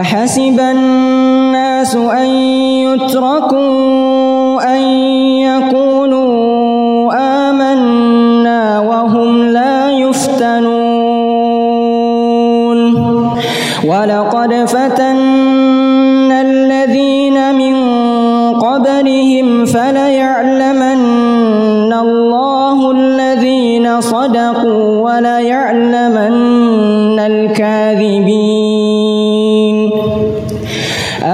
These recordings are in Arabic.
أحسب الناس أن يتركوا أن يقولوا آمنا وهم لا يفتنون. ولقد فتنا صدقوا وليعلمن الكاذبين.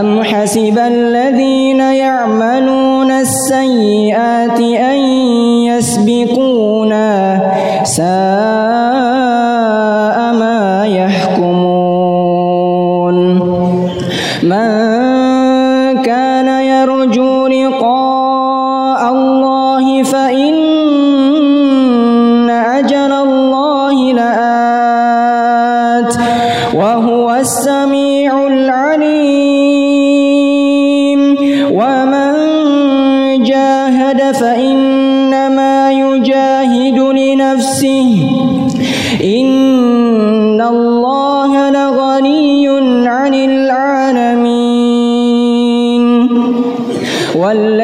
أم حسب الذين يعملون السيئات أن يسبقونا ساء لآت وهو السميع العليم ومن جاهد فإنما يجاهد لنفسه إن الله لغني عن العالمين والذين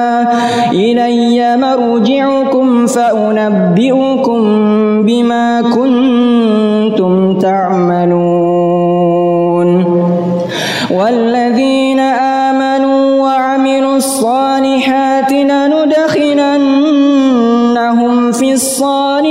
مرجعكم فأنبئكم بما كنتم تعملون. والذين آمنوا وعملوا الصالحات لندخلنهم في الصالحين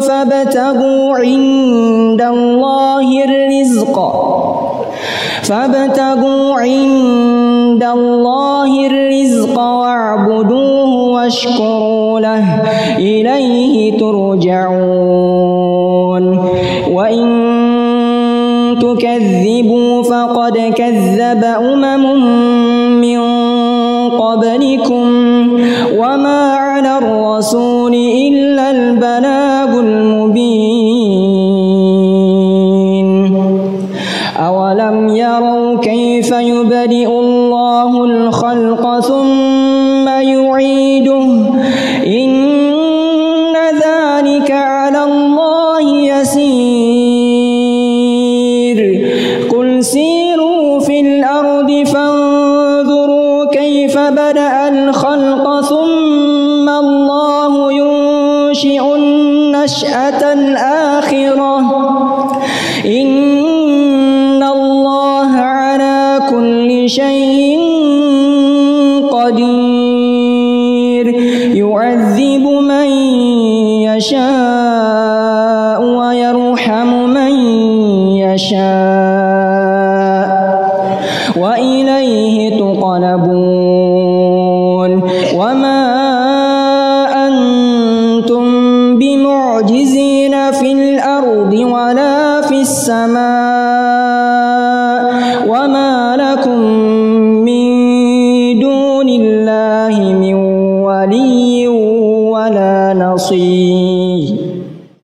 فابتغوا عند الله الرزق. فابتغوا عند الله الرزق واعبدوه واشكروا له. إليه ترجعون. وإن تكذبوا فقد كذب أمم من قبلكم. وما على الرسول البلاغ المبين. أولم يروا كيف يبدئ الله الخلق ثم يعيده؟ إن ذلك على الله يسير. النشأة الآخرة إن الله على كل شيء قدير. يعذب من يشاء الأرض ولا في السماء.